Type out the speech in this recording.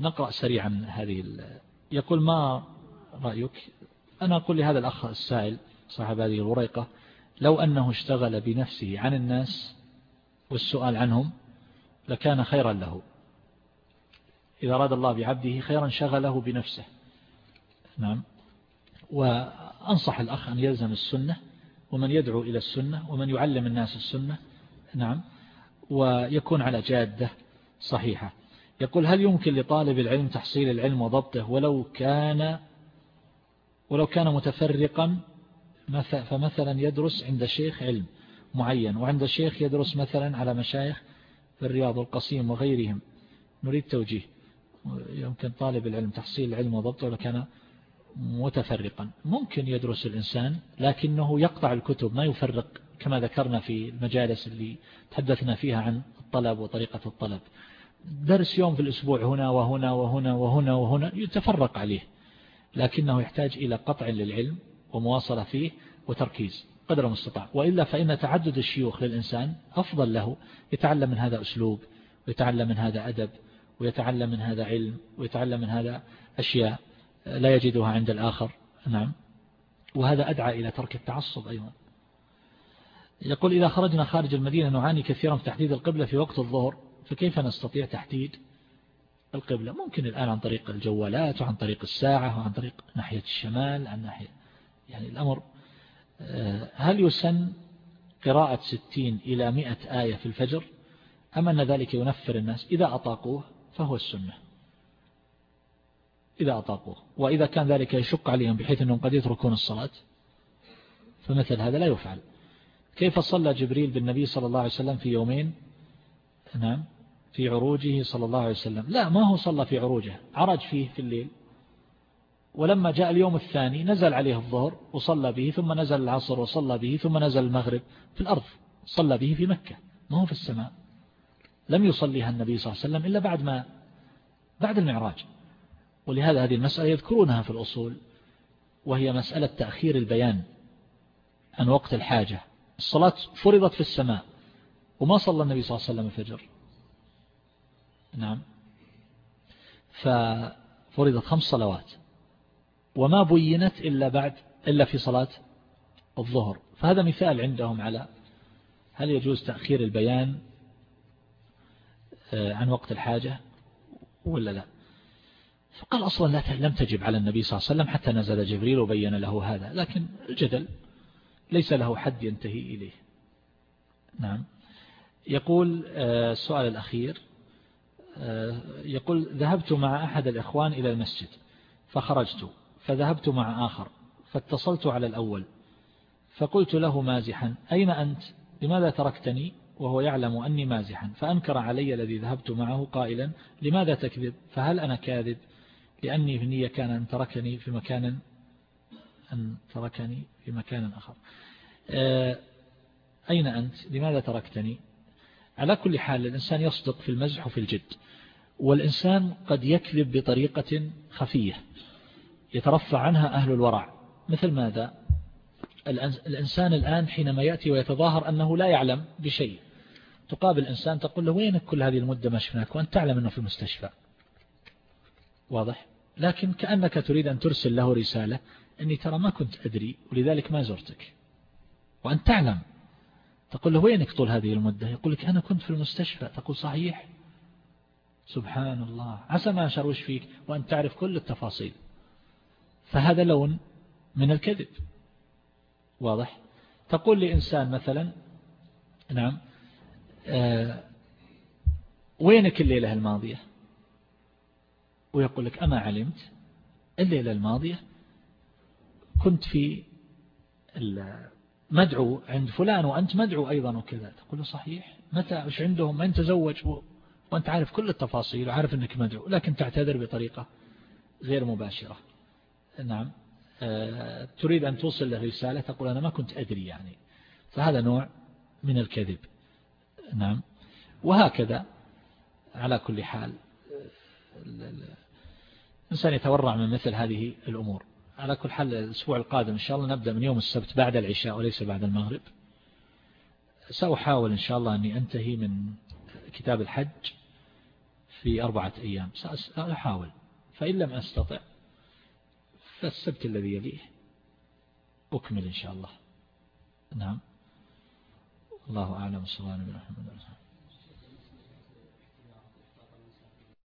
نقرأ سريعا هذه يقول ما رأيك؟ أنا أقول لهذا الأخ السائل صاحب هذه الوريقة لو أنه اشتغل بنفسه عن الناس والسؤال عنهم لكان خيرا له. إذا أراد الله بعبده خيرا شغله بنفسه. نعم. وأنصح الأخ أن يلزم السنة ومن يدعو إلى السنة ومن يعلم الناس السنة. نعم. ويكون على جادة صحيحة. يقول هل يمكن لطالب العلم تحصيل العلم وضبطه ولو كان ولو كان متفرقا؟ فمثلا يدرس عند شيخ علم معين وعند شيخ يدرس مثلا على مشايخ في الرياض والقصيم وغيرهم. نريد توجيه. يمكن طالب العلم تحصيل العلم وضبطه ولو كان متفرقا. ممكن يدرس الإنسان لكنه يقطع الكتب ما يفرق كما ذكرنا في المجالس اللي تحدثنا فيها عن الطلب وطريقة الطلب. درس يوم في الأسبوع هنا وهنا وهنا وهنا وهنا يتفرق عليه لكنه يحتاج إلى قطع للعلم ومواصلة فيه وتركيز قدر المستطاع وإلا فإن تعدد الشيوخ للإنسان أفضل له يتعلم من هذا أسلوب ويتعلم من هذا أدب ويتعلم من هذا علم ويتعلم من هذا أشياء لا يجدها عند الآخر. نعم. وهذا أدعى إلى ترك التعصب أيضا. يقول إذا خرجنا خارج المدينة نعاني كثيرا في تحديد القبلة في وقت الظهر. فكيف نستطيع تحديد القبلة؟ ممكن الآن عن طريق الجوالات وعن طريق الساعة وعن طريق ناحية الشمال عن ناحية يعني الأمر آه، هل يسن قراءة ستين إلى مئة آية في الفجر؟ أم أن ذلك ينفر الناس؟ إذا أطاقوه فهو السنة. إذا أطاقوه. وإذا كان ذلك يشق عليهم بحيث أنهم قد يتركون الصلاة فمثل هذا لا يفعل. كيف صلى جبريل بالنبي صلى الله عليه وسلم في يومين؟ نعم. في عروجه صلى الله عليه وسلم. لا ما هو صلى في عروجه عرج فيه في الليل. ولما جاء اليوم الثاني نزل عليه الظهر وصلى به ثم نزل العصر وصلى به ثم نزل المغرب في الأرض صلى به في مكة ما هو في السماء. لم يصليها النبي صلى الله عليه وسلم إلا بعد ما بعد المعراج. ولهذا هذه المسألة يذكرونها في الأصول وهي مسألة تأخير البيان عن وقت الحاجة. الصلاة فرضت في السماء وما صلى النبي صلى الله عليه وسلم الفجر. نعم. ففرضت خمس صلوات. وما بينت إلا بعد إلا في صلاة الظهر. فهذا مثال عندهم على هل يجوز تأخير البيان آه، عن وقت الحاجة ولا لا. فقال أصلا لم تجب على النبي صلى الله عليه وسلم حتى نزل جبريل وبين له هذا. لكن الجدل ليس له حد ينتهي إليه. نعم. يقول آه، السؤال الأخير. يقول ذهبت مع أحد الإخوان إلى المسجد فخرجت فذهبت مع آخر فاتصلت على الأول فقلت له مازحا أين أنت؟ لماذا تركتني؟ وهو يعلم أني مازحا فأنكر علي الذي ذهبت معه قائلا لماذا تكذب؟ فهل أنا كاذب؟ لأني في النية كان أن تركني في مكان أن تركني في مكان آخر. آه، أين أنت؟ لماذا تركتني؟ على كل حال الإنسان يصدق في المزح وفي الجد والإنسان قد يكذب بطريقة خفية يترفع عنها أهل الورع. مثل ماذا؟ الإنسان الآن حينما يأتي ويتظاهر أنه لا يعلم بشيء تقابل إنسان تقول له وينك كل هذه المدة ما شفناك؟ وأنت تعلم أنه في المستشفى. واضح؟ لكن كأنك تريد أن ترسل له رسالة أني ترى ما كنت أدري ولذلك ما زرتك. وأنت تعلم. تقول له وينك طول هذه المدة؟ يقول لك أنا كنت في المستشفى. تقول صحيح. سبحان الله عسى ما أشروش فيك؟ وأن تعرف كل التفاصيل. فهذا لون من الكذب. واضح؟ تقول لإنسان مثلا نعم آه وينك الليلة الماضية؟ ويقول لك أما علمت الليلة الماضية كنت في مدعو عند فلان وأنت مدعو أيضا وكذا. تقول له صحيح. متى؟ وش عندهم؟ من تزوج؟ وأنت عارف كل التفاصيل وعارف أنك مدعو لكن تعتذر بطريقة غير مباشرة. نعم. آه، تريد أن توصل له رسالة؟ تقول أنا ما كنت أدري يعني. فهذا نوع من الكذب. نعم. وهكذا على كل حال الإنسان يتورع من مثل هذه الأمور. على كل حال الأسبوع القادم إن شاء الله نبدأ من يوم السبت بعد العشاء وليس بعد المغرب. سأحاول إن شاء الله أني أنتهي من كتاب الحج في أربعة أيام. سأحاول. فإن لم أستطع فالسبت الذي يليه أكمل إن شاء الله. نعم. الله أعلم. صلى الله عليه وسلم.